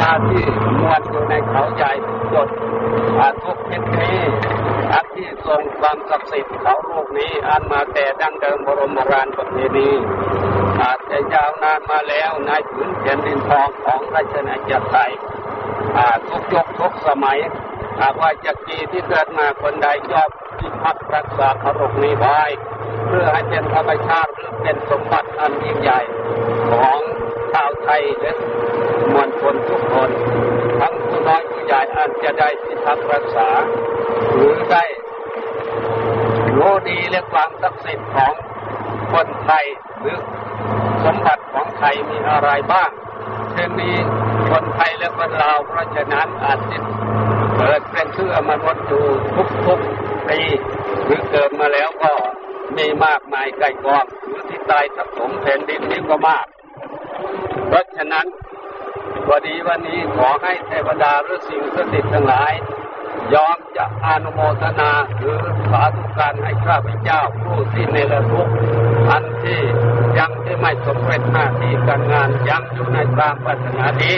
ญาที่มวลอยู่ในเขาใหญ่จดอาทุกทิศนี้อันที่ทรงความศักดิ์สิทธิ์เขาลูกนี้อันมาแต่ดั้งเดิมบรมราชประเพณีอาจจะยาวนานมาแล้วในผืนแผ่นดินทองของราชนาจักรไทยทุกยุคทุกสมัยหากว่าจักรีที่เกิดมาคนใดยอบพิพักรักษาขรกนี้ไว้เพื่อให้เป็นธรรมชาติหรือเป็นสมบัติอันยิ่งใหญ่ของชาวไทยและ มวลชนทุกคน ทั้งผู้น้อยผู้ใหญ่อาจจะได้พิทักรักษา หรือได้รู้ดีและความศักดิ์สิทธิ์ของคนไทยหรือสมบัติของไทยมีอะไรบ้างเช่นนี้คนไทยและคนลาวเพราะฉะนั้นอาจจะเกิดเป็นชื่อมนุษย์อยู่ทุกๆปีหรือเกิดมาแล้วก็มีมากมายไกลกองหรือที่ตายสะสมแผ่นดินนี้ก็มาก เพราะฉะนั้น วันนี้วันนี้ขอให้เทวดาหรือสิ่งศักดิ์สิทธิ์ทั้งหลาย ยอมจะอนุโมทนาหรือสาธุการให้ข้าพเจ้าผู้ที่ในละทุกอันที่ยังที่ไม่สมเร็จหน้าที่การงานยังอยู่ในตามปรารถนาดี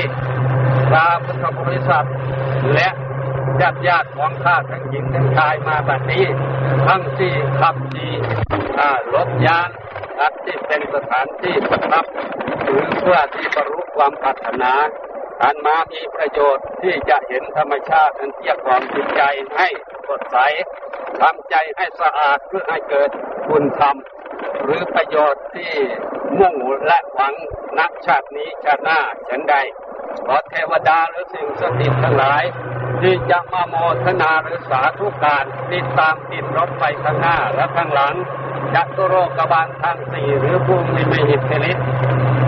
พระพุทธบริษัทและ ญาติญาติของข้าทั้งหญิงทั้งชายมาบัดนี้ ทั้งที่ขับขี่รถยานอันที่เป็นสถานที่ประทับหรือเพื่อที่บรรลุความปรารถนาอันมามีประโยชน์ที่จะเห็นธรรมชาติอันเกี่ยวกับจิตใจให้สดใสทำใจให้สะอาดเพื่อให้เกิดคุณธรรม หรือประโยชน์ที่มุ่งและหวังนักชาตินี้ชาติหน้าฉันใดขอเทวดาหรือสิ่งสถิตทั้งหลาย ที่จะมาโมทนาหรือสาธุการติดตามติดรถไปข้างหน้าและข้างหลังจัตุโรกบาลทางสี่หรือภูมิไม่หิทธิฤทธิ์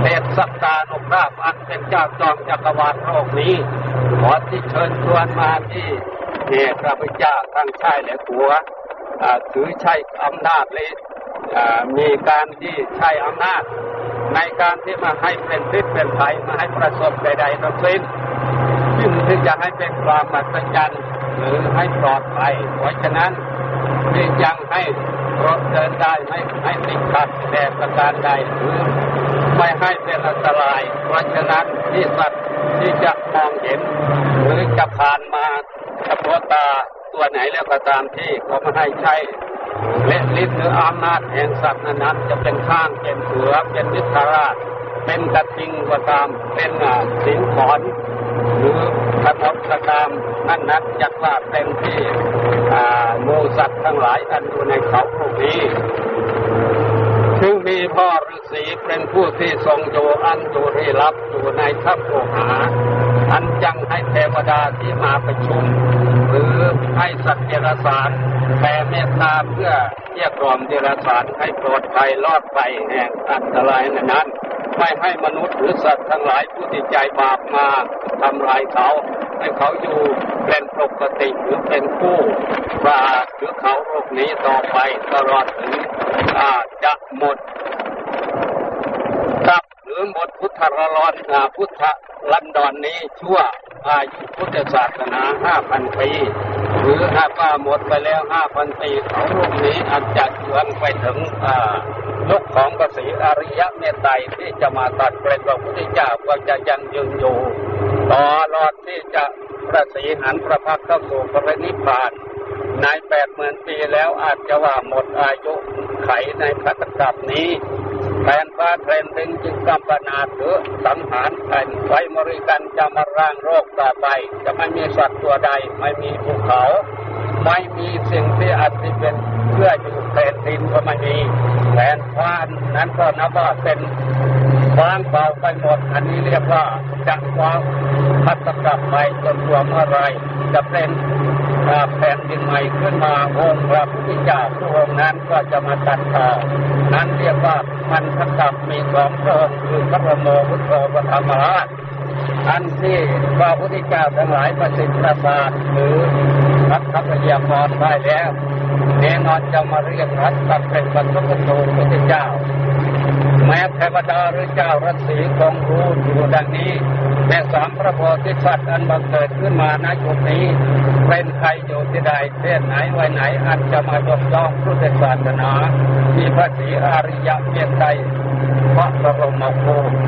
เดชสักตานุภาพอันเป็นเจ้าจอมจักรวาลโลกนี้ ขอที่เชิญชวนมาที่เหตุพระพุทธเจ้าทั้งชายและผัวถือใช้อำนาจเลยมีการที่ใช้อำนาจ ในการที่มาให้เป็นพิษเป็นภัยมาให้ประสบใดๆทั้งสิ้น ที่จะให้เป็นความมัศจรรย์หรือให้ปลอดภัยเพราะฉะนั้นที่ยังให้รถเดินได้ไม่ให้ติดขัดแต่ประการใดหรือไม่ให้เป็นอันตราย เพราะฉะนั้นที่สัตว์ที่จะมองเห็น หรือจะผ่านมาเฉพาะตาตัวไหนแล้วก็ตามที่เขาไม่ให้ใช้และฤทธิ์หรืออำนาจแห่งสัตว์นั้นจะเป็นข้างเป็นเสือเป็นนิทราช เป็นกระทิงก็ตามเป็นสิงขอนหรือ กระทบกระตามนั่นนัดจักว่าเต็มที่มูสัตว์ทั้งหลายอันอยู่ในเขาพวกนี้ ซึ่งมีพ่อฤาษีเป็นผู้ที่ทรงอยู่อันอยู่ที่รับอยู่ในทัพโอหา อันจังให้เทวดาที่มาประชุม หรือให้สัตว์เดรัจฉานแผ่เมตตาเพื่อเรียกร้องเดรัจฉานให้ปลอดภัยรอดไปแห่งอันตรายนั้นไม่ให้มนุษย์หรือสัตว์ทั้งหลายผู้ที่ใจบาปมาทำลายเขา ให้เขาอยู่เป็นปกติหรือเป็นผู้ปราหรือเขาโรคนี้ต่อไปตลอดถึงอาจจะหมดกับหรือหมดพุทธรลอนพุทธลันดอนนี้ชั่วอายุพุทธศาสนาห้าพันปี หรือหากว่าหมดไปแล้วห้าพันปีเขาโลกนี้อาจจะเยือนไปถึงยุคของกษีอริยะเมตไตรที่จะมาตัดเป็นพระพุทธเจ้าก็จะยังยืนอยู่ต่อดที่จะประสีหันพระพักเข้าสู่พระนิพพาน ในแปดหมื่นปีแล้วอาจจะว่าหมดอายุไขในพระกับนี้ แผ่นฟ้าแผ่นดินจึงกำปนาถหรือสังหารแผ่นไฟมริกันจะมาร่างโรคต่อไป จะไม่มีสัตว์ตัวใด ไม่มีภูเขา ไม่มีสิ่งที่อาจจะเป็นเพื่ออยู่แผ่นดินก็ไม่มีแผ่นฟ้านั้นก็นับว่าเป็นฟ้างเบาไปหมด อันนี้เรียกว่าจักฟ้าพัดกลับไปจนตัวเมื่อไรจะเป็นแผ่นดิน ขึ้นมาองค์พระพุทธเจ้าพระองค์นั้นก็จะมาตัดต่อนั้นเรียกว่ามันทักับมีสองพระองค์คือพระโมพุทโธพระธรรมราชอันที่พระพุทธเจ้าทั้งหลายประสิทธิ์ประสาทหรือพัฒพยากรได้แล้วแน่นอนจะมาเรียกรัฐตัดเป็นบรรพบุรุษพุทธเจ้า แม้เทวดาหรือเจ้ารัศีคงรู้อยู่ดังนี้แม่สามพระโพธิสัตว์อันบังเกิดขึ้นมาณจุดนี้เป็นใครอยู่ที่ใดเพศไหนไว้ไหนอันจะมายกย่องพุทธศาสนาที่พระศรีอริยเมียใดพระบรมโค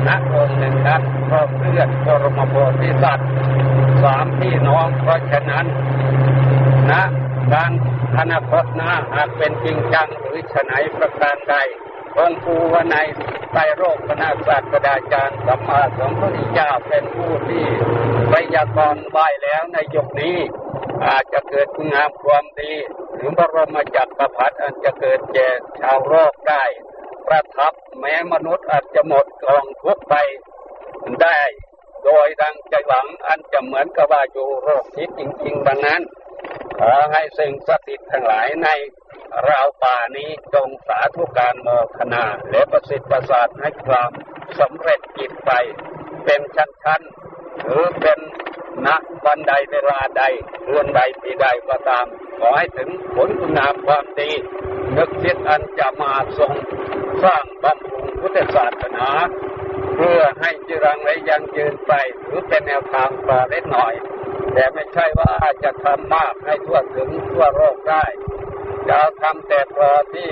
ณองค์หนึ่งนั้นพร้อมเพื่อนบรมโพธิสัตว์สามพี่น้องเพราะฉะนั้นนะการอนาคตนะหากเป็นจริงจังหรือฉนัยประการใด องค์ภูวในไตรโรคคณะศาสตราจารย์สัมมาสัมพุทธเจ้าเป็นผู้ที่ไวยากรณ์ไว้แล้วในยุคนี้ อาจจะเกิดคุณงามความดีหรือบรมจักรพรรดิอันจะเกิดแก่ชาวโลกได้ ประทับแม้มนุษย์อาจจะหมดกองทุกไปได้ โดยดังใจหวังอันจะเหมือนกับว่าอยู่โรคทิศจริงๆดังนั้น ขอให้สิ่งศักดิ์สิทธิ์ทั้งหลายในราวป่านี้จงสาธุการโมคณาและประสิทธิ์ประสาทให้ความสำเร็จจิตไป เป็นชั้นๆหรือเป็นณวันใดเวลาใดเรือนใดปีใดก็ตาม ขอให้ถึงผลคุณงามความดีนึกคิดอันจะมาทรงสร้างบำรุงพุทธศาสนา เพื่อให้จรังและยังยืนไป หรือเป็นแนวทางต่อเล็กหน่อย แต่ไม่ใช่ว่าจะทำมากให้ทั่วถึงทั่วโลกได้ จะทำแต่พอที่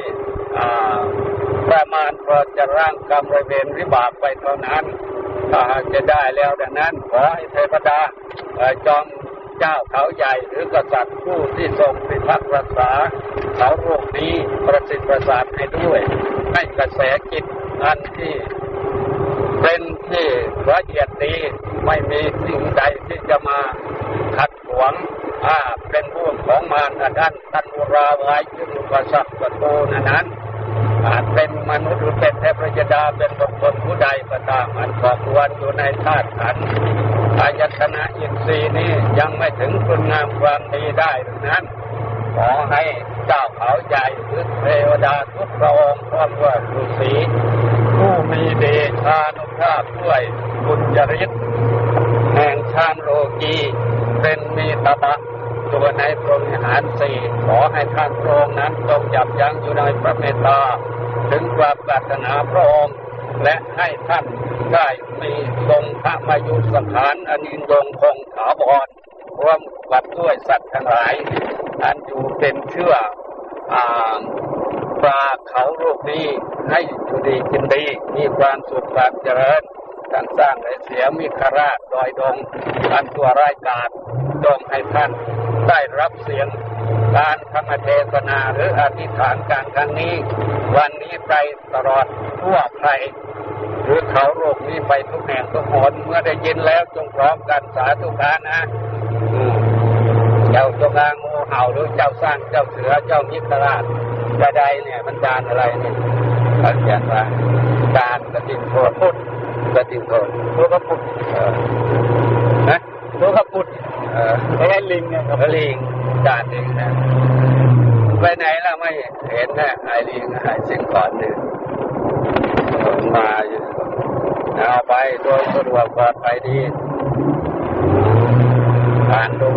ประมาณพอจะร่างกรรมระเวนวิบากไปเท่านั้นถ้าจะได้แล้วดังนั้นขอให้เทวดาจอมเจ้าเขาใหญ่หรือกษัตริย์ผู้ที่ทรงพิทักษ์รักษาเขาโรคนี้ประสิทธิ์ประสาทให้ด้วย ให้กระแสจิตอันที่เป็นที่ละเอียดดีไม่มีสิ่งใดที่จะมา ขัดขวางอ่าเป็นผู้ของมารอดันตันอุราไว้ยึดอุปสรรคประตูนั้นอาจเป็นมนุษย์หรือเป็นเทพยดาเป็นบุคคลผู้ใดก็ตามอันก่อควรอยู่ในธาตุขันธ์อายตนะอินทรีย์นี้ยังไม่ถึงคุณงามความดีได้ดังนั้น ขอให้เจ้าเขาใหญ่หรือเทวดาทุกพระองค์พร้อมด้วยฤาษีผู้มีเดชานุภาพด้วยบุญจริตแห่งชาติโลกี เป็นมีตบะตัวในพรหมิหารสี่ขอให้ท่านพระองค์นั้นจงจับยั้งอยู่ในพระเมตตา ถึงความปรารถนาพระองค์และให้ท่านได้มีทรงพระมายุสถานอันยินยงคงถาวรร่วมกับด้วยสัตว์ทั้งหลาย อันอยู่เป็นเชื่ออ่าปลาเขาโลกนี้ให้อยู่ดีกินดี มีความสุขความเจริญ การสร้างเสียมีคราชดอยดงอันตัวรายการจงให้ท่านได้รับเสียงการธรรมเทศนาหรืออธิษฐานการครั้งนี้ วันนี้ไปตลอดทั่วไทยหรือเขาโรคนี้ไปทุกแห่งทุกหนเมื่อได้ยินแล้วจงพร้อมกันสาธุการนะเจ้าจงอางงูเห่าหรือเจ้าสร้างเจ้าเสือเจ้ามิตรราชจะใดเนี่ยมันดานอะไรเนี่ยเขาเขียนว่าการกระดิ่งโทษพุทธ กระดิ่งโทษตัวกระปุดนะตัวกระปุดเออไอ้ลิงเนี่ยกับลิงจานลิงนะไปไหนล่ะไม่เห็นนะไอ้ลิงไอ้สิ่งก่อนหนึ่งมาอยู่เอาไปโดยสะดวกปลอดภัยดีผ่านดู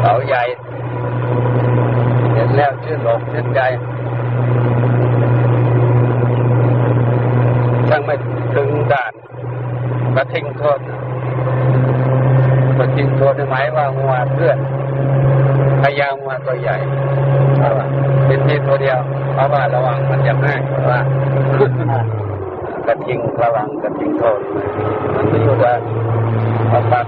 เขาใหญ่ เห็นแล้วชื่นอกชื่นใจช่างไม่ถึงด่านกระ ทิ้งโทษกระทิ้งโทษหมายว่างัวเพื่อนพยายามงัวตัวใหญ่เป็นที่ตัวเดียว เพราะว่าระวังมันจะง่ายเพราะว่ากระทิงระวังกระทิงโทษมันไม่อยู่ได้มาปัด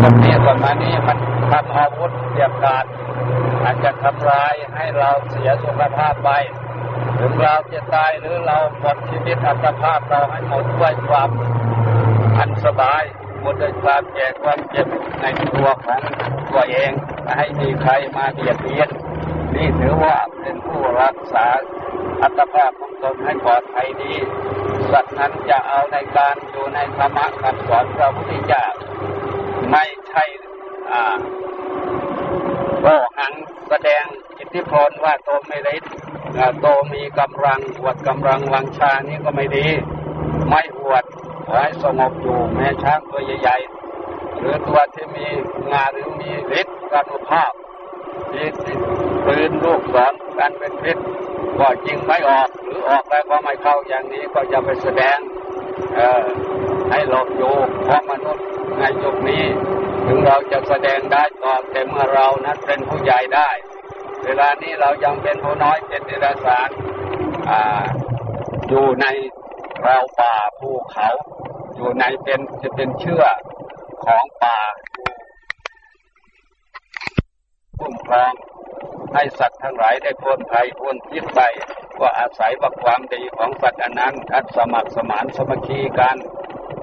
คนนี้สมัยนี้มันทำอาวุธเดียบกาดอาจจะทำลายให้เราเสียสุขภาพไป ถึงเราจะตายหรือเราหมดชีวิตอัตภาพเราให้หมดด้วยความอันสบาย หมดด้วยความแก่ความเจ็บในตัวของตัวเองไม่ให้มีใครมาเบียดเบียนนี่ถือว่าเป็นผู้รักษาอัตภาพของตนให้ปลอดภัยดีสัตว์นั้นจะเอาในการอยู่ในธรรมะคำสอนพระพุทธเจ้าไม่ใช่อ่าโอหังแสดงอิทธิพลว่าโตไม่ฤทธิ์ โตมีกำลังอวดกำลังวังชานี่ก็ไม่ดี ไม่อวดขอให้สงบอยู่แม้ช้างตัวใหญ่ๆหรือตัวที่มีงาหรือมีฤทธิ์กานุภาพที่ปืนลูกศรกันเป็นฤทธิ์ก็ยิงไม่ออกหรือออกแล้วก็ไม่เข้าอย่างนี้ก็จะไปแสดง เออให้หลบอยู่เพราะมนุษย์ในยุคนี้ ถึงเราจะแสดงได้ก่อนแต่เมื่อเรานั้นเป็นผู้ใหญ่ได้ เวลานี้เรายังเป็นผู้น้อยเป็นเดรัจฉานอยู่ในเราป่าภูเขา อยู่ในเป็นจะเป็นเชื่อของป่าคุ้มครองให้สัตว์ทั้งหลายได้พ้นภัยพ้นพิษไปก็อาศัยว่าความดีของสัตว์อันนั้นอันสมัครสมานสมัคคีกัน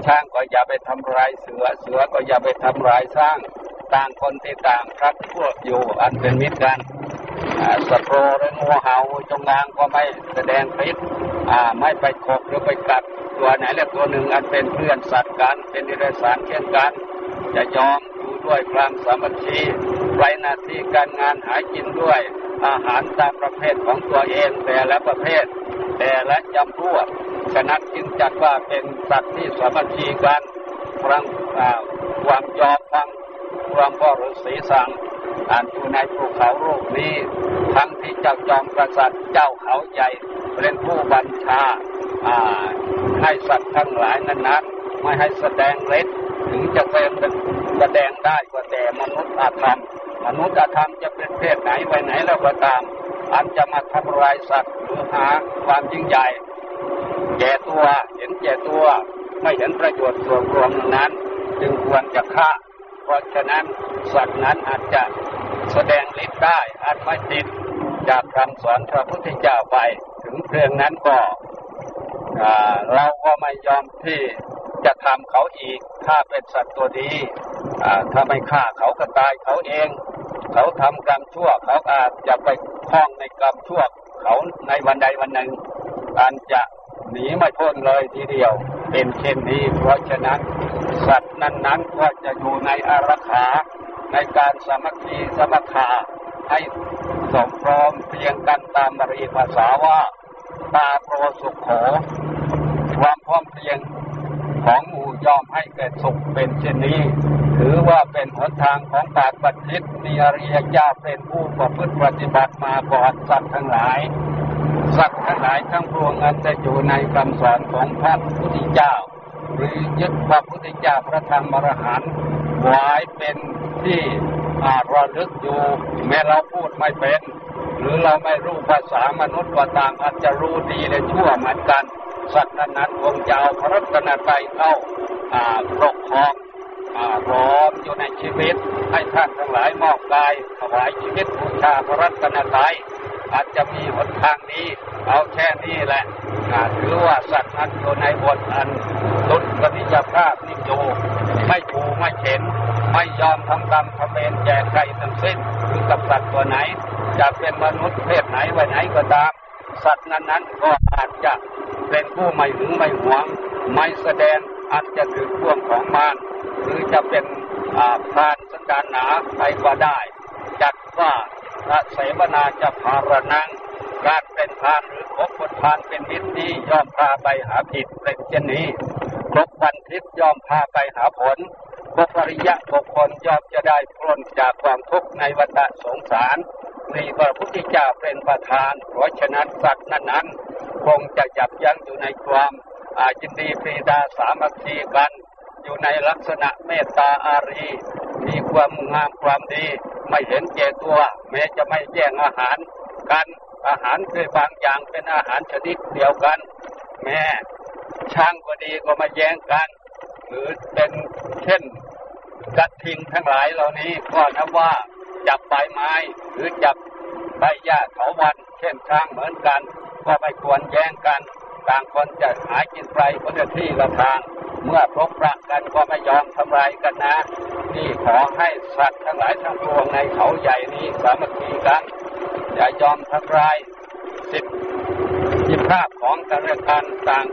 ช้างก็อย่าไปทำลายเสือเสือก็อย่าไปทำลายช้าง ต่างคนที่ต่างรักพวกอยู่อันเป็นมิตรกัน สโตรหรืองูเห่าจงอางก็ไม่แสดงพิษไม่ไปขบหรือไปกัดตัวไหนและตัวหนึ่งอันเป็นเพื่อนสัตว์กันเป็นนิรสารเช่นกัน จะยอมอยู่ด้วยความสามัคคีไรหน้าที่การงานหากินด้วย อาหารตามประเภทของตัวเองแต่ละประเภท แต่ละจำพวกฉะนั้นจึงจัดว่าเป็นสัตว์ที่สามัคคีกันฟังความยอมฟังความพ่อฤาษีสั่ง อ่านอยู่ในภูเขาโลกนี้ ทั้งที่เจ้าจอมกษัตริย์เจ้าเขาใหญ่เป็นผู้บัญชาให้สัตว์ทั้งหลายนั้นๆไม่ให้แสดงเล็ดถึงจะเป็นแสดงได้ก็แต่มนุษย์อาธรรมมนุษย์อาธรรมจะเป็นเพศไหนไว้ไหนแล้วก็ตาม อันจะมาทำลายสัตว์หรือหาความยิ่งใหญ่แก่ตัวเห็นแก่ตัวไม่เห็นประโยชน์ส่วนรวมนั้น จึงควรจะฆ่า เพราะฉะนั้นสัตว์นั้นอาจจะแสดงฤทธิ์ได้อาจไม่ติดจากคำสอนพระพุทธเจ้าไปถึงเพียงนั้นก็เราก็ไม่ยอมที่จะทำเขาอีกถ้าเป็นสัตว์ตัวดีถ้าไม่ฆ่าเขาก็ตายเขาเอง เขาทำกรรมชั่วเขาอาจจะไปคล้องในกรรมชั่วเขาในวันใดวันหนึ่งอันจะหนีไม่พ้นเลยทีเดียว เป็นเช่นนี้เพราะฉะนั้น สัตว์นั้นๆก็จะอยู่ในอารักขาในการสมัคคีสมัคคาให้สมพร้อมเพียงกันตามบรีภาษาว่าตาโปรสุขโข ความพร้อมเพียงของหมู่ยอมให้เกิดสุขเป็นเช่นนี้ ถือว่าเป็นหนทางของปากบัณฑิตมีอริยเจ้าเป็นผู้ประพฤติปฏิบัติมาก่อนสัตว์ทั้งหลาย สัตว์ทั้งหลายทั้งปวงอันจะอยู่ในคำสอนของพระพุทธเจ้า หรือยึดพระพุทธเจ้าพระธรรมอรหันต์ไว้เป็นที่อาระลึกอยู่ แม้เราพูดไม่เป็น หรือเราไม่รู้ภาษามนุษย์ก็ตามอาจจะรู้ดีและชั่วเหมือนกัน สัตว์นั้นคงจะเอาพระรัตนตรัยเข้าปกครองพร้อมอยู่ในชีวิต ให้ท่านทั้งหลายมอบกายถวายชีวิตบูชาพระรัตนตรัยอาจจะมีหนทางนี้ เอาแค่นี้แหละ ถือว่าสัตว์นั้นอยู่ในบทอันลุดปฏิจภาพนิโยไม่ถูไม่เข็นไม่ยอมทำกรรมทำเวรแก่ใครทั้งสิ้นหรือกับสัตว์ตัวไหน จะเป็นมนุษย์เพศไหนไว้ไหนก็ตาม สัตว์นั้นๆก็อาจจะเป็นผู้ไม่หึงไม่หวง ไม่แสดงอาจจะถือพ่วงของมารหรือจะเป็นพานสันดานหนาไปก็ได้ จัดว่าพระเสวนาจะพารนัง การเป็นพานหรือคบคนพานเป็นมิตรนี้ย่อมพาไปหาผิดเป็นเช่นนี้ครบวันทิพย่อมพาไปหาผลครบปริยะบุคคลย่อมจะได้พ้นจากความทุกข์ในวัฏสงสารมีพระพุทธเจ้าเป็นประธาน เพราะฉะนั้นสัตว์นั้นนั้นคงจะจับยั้งอยู่ในความอาจินดีปรีดาสามัคคีกัน อยู่ในลักษณะเมตตาอารี มีความงามความดี ไม่เห็นแก่ตัว แม้จะไม่แย่งอาหารกัน อาหารคือบางอย่างเป็นอาหารชนิดเดียวกัน แม้ช่างก็ดีก็มาแย่งกัน หรือเป็นเช่นกระทิงทั้งหลายเหล่านี้ก็นับว่าจับใบไม้ หรือจับใบหญ้าเถาวันเช่นช้างเหมือนกัน ก็ไม่ควรแย่งกัน ต่างคนจะหายกินไปคนละที่ละทาง เมื่อพบประกันก็ไม่ยอมทำลายกันนะ นี่ขอให้สัตว์ทั้งหลายทั้งปวงในเขาใหญ่นี้สามัคคีกัน อย่ายอมทำลายสิทธิภาพของกันและกันต่าง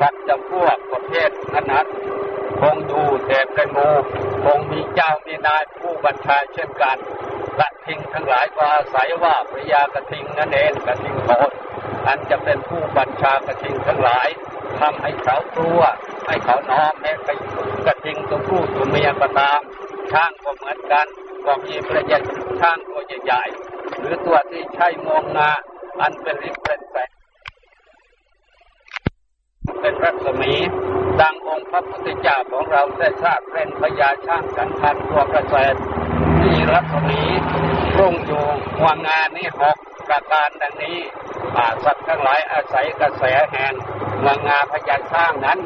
สัตว์จำพวกประเภทนั้นคงอยู่แต่เป็นโมคงมีเจ้ามีนายผู้บัญชาเช่นกันกระทิงทั้งหลายก็อาศัยว่าพระยากระทิงนั่นเองกระทิงโทษอันจะเป็นผู้บัญชากระทิงทั้งหลายทำให้เขากลัว ให้เขาน้อมแม้ไปกระทิงตัวผู้ตัวเมียก็ตามช้างก็เหมือนกันก็มีประโยชน์ช้างตัวใหญ่ๆ หรือตัวที่ใช้มองงาอันเป็นริบเป็นแสงเป็นรัศมี ดังองค์พระพุทธเจ้าของเราได้ทราบเป็นพญาช้างสันพันตัวกระแสที่รัศมีรุ่งอยู่วางงานนี้หกประการดังนี้ป่าสัตว์ทั้งหลายอาศัยกระแสแห่งวางงาพญาช้างนั้น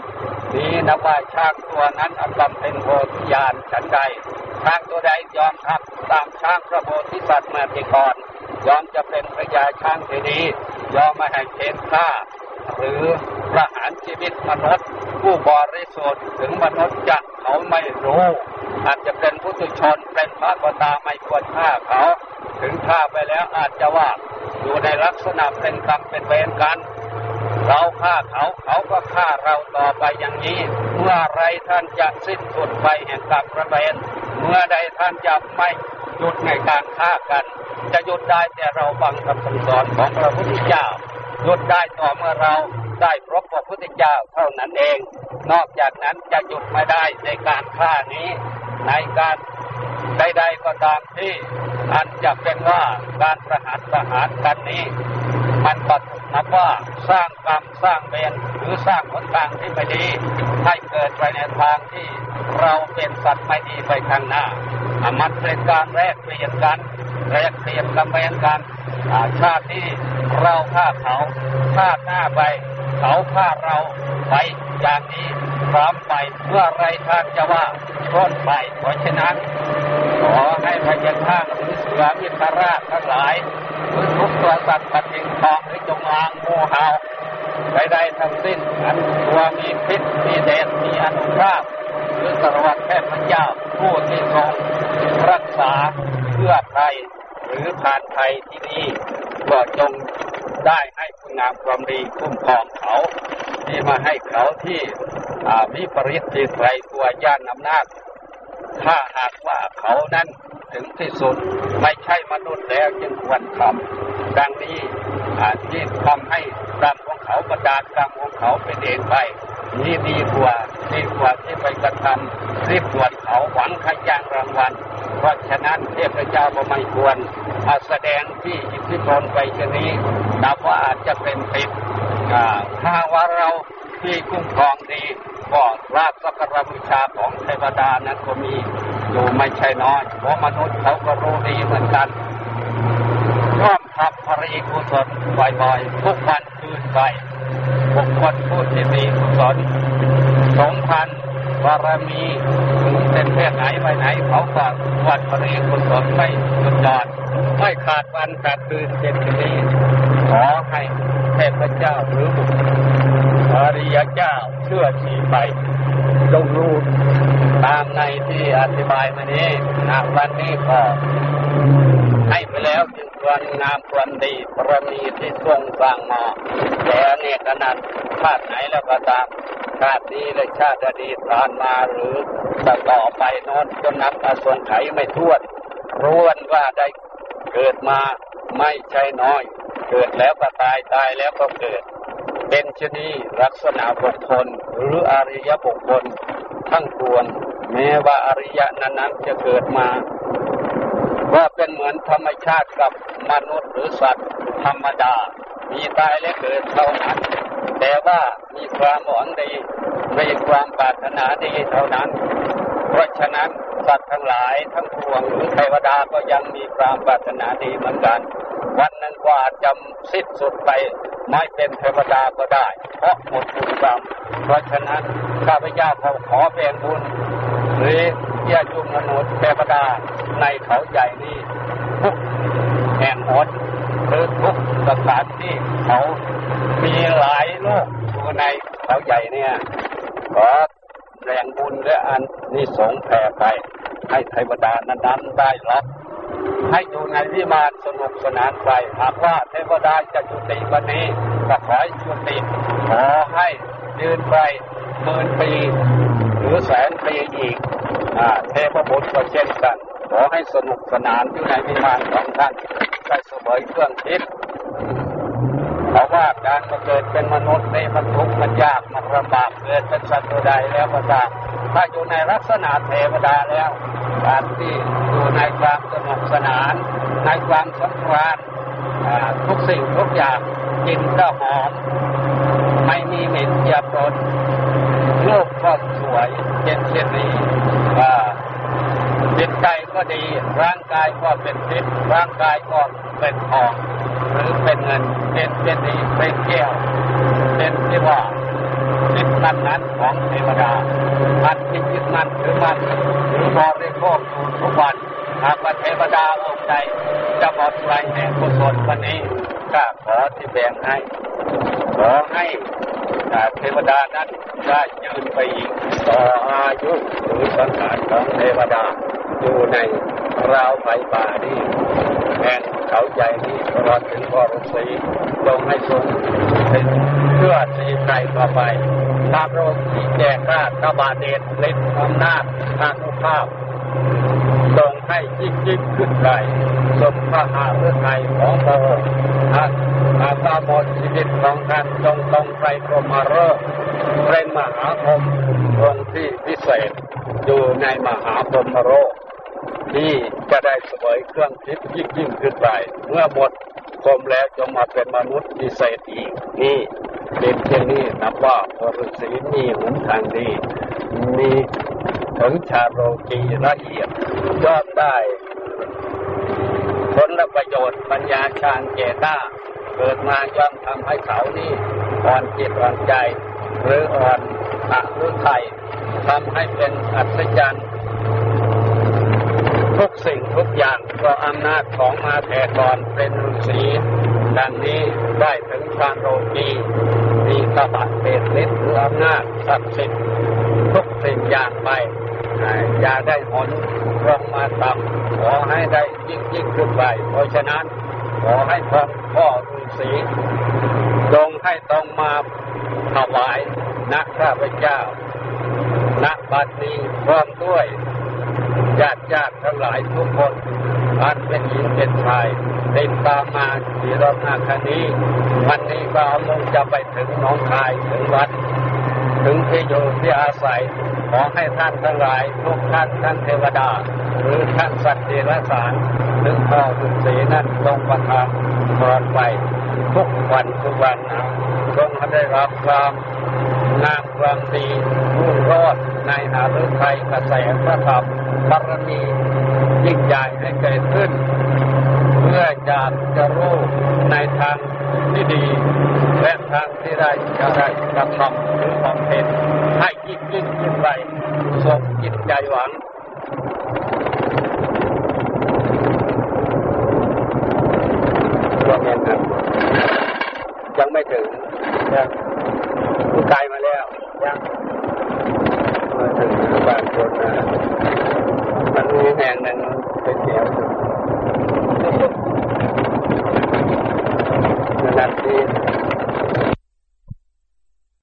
นี้นับว่าช้างตัวนั้นอัตเป็นโพธิญาณฉันใด ช้างตัวใดยอมทับตามช้างพระโพธิสัตว์มาทีก่อนยอมจะเป็นพญาช้างทีนี้ยอมมาให้เข็นฆ่าหรือประหารชีวิตมนุษย์ผู้บริสุทธิ์ถึงมนุษย์จะเขาไม่รู้ อาจจะเป็นผู้ตุชนเป็นพระกตาไม่ควรฆ่าเขา ถึงฆ่าไปแล้วอาจจะว่าอยู่ในลักษณะเป็นกรรมเป็นเวรกัน เราฆ่าเขาเขาก็ฆ่าเราต่อไปอย่างนี้ เมื่อไรท่านจะสิ้นสุดไปแห่งกรรมประเวร เมื่อใดท่านจะไม่หยุดในการฆ่ากัน จะหยุดได้แต่เราฟังคำสั่งสอนของพระพุทธเจ้าหยุดได้ต่อเมื่อเราได้พบพระพุทธเจ้าเท่านั้นเอง นอกจากนั้นจะหยุดไม่ได้ในการฆ่านี้ ในการใดๆก็ตามที่อันจะเป็นว่าการประหารประหารกันนี้ มันก็นับว่าสร้างกรรมสร้างเวรหรือสร้างผลทางที่ไม่ดีให้เกิดไปในทางที่เราเป็นสัตว์ไม่ดีไปข้างหน้าอามันเป็นการแลกเปลี่ยนกันแลกเปลี่ยนกันเปลี่ยนกันาชาติที่เราฆ่าเขาฆ่าหน้าไปเขาฆ่าเราไป อย่างนี้พร้อมไปเมื่อไรท่านจะว่าร่นไปเพราะฉะนั้น ขอให้พญาข้างหรือเสือมิตรราชทั้งหลายหรือทุกตัวสัตว์ปฏิงทองหรือจงอางงูเห่าใดๆทั้งสิ้นอันตัวมีพิษมีเดชมีอนุภาพหรือสารวัตรแพทย์พระเจ้าผู้ที่ทรงรักษาเพื่อไทยหรือผ่านไทยที่นี้ก็จงได้ให้คุณงามความดีคุ้มครองเขา ที่มาให้เขาที่อ่าวิปริตที่ไรตัวย่านอำนาจ ถ้าหากว่าเขานั้นถึงที่สุดไม่ใช่มนุษย์แล้วจึงควรทำดังนี้อาที่ทำให้กรรมของเขาประดานกรรมของเขาเป็นเองไปนี่ดีกว่าดีกว่าที่ไปกระทำรีบตรวจเขาหวังขย่างรางวัล เพราะฉะนั้นเทพเจ้าก็ไม่ควรแสดงที่อิทธิพลไปชนี้นับว่าอาจจะเป็นผิด ถ้าว่าเราที่คุ้มครองดีก็ราชสักการบูชาของเทวดานั้นก็มีอยู่ไม่ใช่น้อยเพราะมนุษย์เขาก็รู้ดีเหมือนกันร่วมทำภริกุศลบ่อยๆทุกวันคืนไปบุคคลผู้ที่มีกุศลสงพันบารมีถึงเป็นเพศไหนไปไหน เขาก็วัดภริกุศลไม่หยุดหย่อนไม่ขาดวันขาดคืนเป็นที่นี้ ขอให้เทพเจ้าหรือบุคคลอริยเจ้าเชื่อชีไปจงรู้ตามในที่อธิบายมานี้นะวันนี้ก็ให้ไปแล้วจึงควรงามควรดีบารมีที่ทรงสร้างมาแต่เนกอนันต์ชาติไหนแล้วก็ตามชาตินี้และชาติอดีตผ่านมาหรือต่อไปโน้นจนนับอสงไขไม่ท้วนรู้วนว่าได้เกิดมาไม่ใช่น้อย เกิดแล้วก็ตายตายแล้วก็เกิด เป็นชนีลักษณะบุคคลหรืออริยบุคคลทั้งปวงแม้ว่าอริยะนั้นๆจะเกิดมา ว่าเป็นเหมือนธรรมชาติกับมนุษย์หรือสัตว์ธรรมดา มีตายและเกิดเท่านั้น แต่ว่ามีความหวังดีมีความปรารถนาดีเท่านั้น เพราะฉะนั้นสัตว์ทั้งหลายทั้งปวงหรือเทวดาก็ยังมีความปรารถนาดีเหมือนกัน วันหนึ่งก็อาจจะสิ้นสุดไปไม่เป็นเทวดาก็ได้ เพราะหมดบุญกรรมเพราะฉะนั้นข้าพเจ้าขอขอแบ่งบุญหรือญาติโยมมนุษย์เทวดาในเขาใหญ่นี้ทุกแห่งหนหรือทุกสถานที่เขามีหลายโลกอยู่ในเขาใหญ่เนี่ยขอแรงบุญและอันนิสงแผ่ไปให้เทวดานั้นๆได้รับ ให้อยู่ในวิมานสนุกสนานไปหากว่าเทวดาจะจุติวันนี้ก็ขอให้จุติขอให้ยืนไปหมื่นปีหรือแสนปีอีกอเทพบุตรก็เช่นกันขอให้สนุกสนานอยู่ในวิมานของท่านได้เสวยเครื่องทิพย์เพราะว่าการมาเกิดเป็นมนุษย์ในมันทุกข์มันยากมันลำบากเกิดเป็นสัตว์ตัวใดแล้วก็ตามถ้าอยู่ในลักษณะเทวดาแล้ว การที่อยู่ในความสนุกสนาน ในความสำราญทุกสิ่งทุกอย่างกินก็หอม ไม่มีเหม็นเจียบรนรูปก็สวยเช่นเช่นนี้ว่าจิตใจก็ดีร่างกายก็เป็นทิพย์ร่างกายก็เป็นทอง หรือเป็นเงินเป็นเป็นดีเป็นแก้วเป็นที่ว่าจิตนั้นนั้นของเทวดามันที่ยึดมันถือมันหรือบ ริโภคอยู่ทุกวันหากว่าเทวดาองค์ใดจะหมดไรแห่งกุศลวันนี้ก็ขอที่แบ่งให้ขอให้เทวดานั้นได้ยืนไปอีกต่ออายุหรือสังขารของเทวดาอยู่ในราวไฟป่านี้แห่งเขาใหญ่นี้ตลอดถึงพ่อฤาษีลงให้ทรงเป็นเพื่อสีไกรต่อไปตามโรคที่แจกราชกบาเดชฤทธิ์อำนาจทางภาพ ทรงให้ยิ่งยิ่งขึ้นไปสมพระหาฤทัยของพระองค์อาอาตาบทชีวิตของท่านจงตรงไปกรมเริกเป็นมหาพรหมองค์ที่พิเศษอยู่ในมหาพรหมโรคที่จะได้สวยเครื่องทิพย์ยิ่งยิ่งขึ้นไป เมื่อหมดกรมแล้วจงมาเป็นมนุษย์พิเศษอีกนี่เป็นเช่นนี้นับว่าพระฤาษีมีหนทางดีมี ถึงชาโรกีละเอียดยอดได้ผลประโยชน์ปัญญาชาญเจตาเกิดมาย่อมทำให้เขานี่อ่อนจิตอ่อนใจ หรืออ่อนอะหรือไทยทำให้เป็นอัศจรรย์ทุกสิ่งทุกอย่างก็อำนาจของมาแต่ก่อนเป็นฤาษีดังนี้ได้ถึงควาโรกีมีตบะเดชฤทธิ์หรืออำนาจศักดิ์สิทธิ์ทุกสิ่งอย่างไป อย่าได้หนลงมาต่ำขอให้ได้ยิ่งยิ่งขึ้นไป เพราะฉะนั้นขอให้พ่อพ่อฤาษีจงให้ต้องมาถวายนักข้าพเจ้าณบัดนี้พร้อมด้วยญาติญาติทั้งหลายทุกคนอันเป็นหญิงเป็นชายติดตามมาที่รอบหน้าคันนี้ วันนี้ก็เอาลงจะไปถึงน้องคายถึงวัด ถึงที่อยู่ที่อาศัย อให้ท่านทั้งหลายทุกท่านท่านเทวดา หรือท่านสัตว์เดรัจฉานถึงพ่อสุสีนั้นลงประทานปลอดไปทุกวันทุกวันนะจงให้ได้รับความงามความดีรุ่งโรจน์ในหาฤทัยกระแสพระธรรมบารมียิ่งใหญ่ให้เกิดขึ้น เพื่อจะจะรู้ในทางที่ดีและทางที่ได้จะได้กระทำหรือบำเพ็ญให้ ยิ่งยิ่งขึ้นไปสมจิตใจหวังก็เรียนครับยังไม่ถึงยังไกลมาแล้วยังมาถึงบางคนนะมันมีแห่งหนึ่งเป็นแถวขนาดที่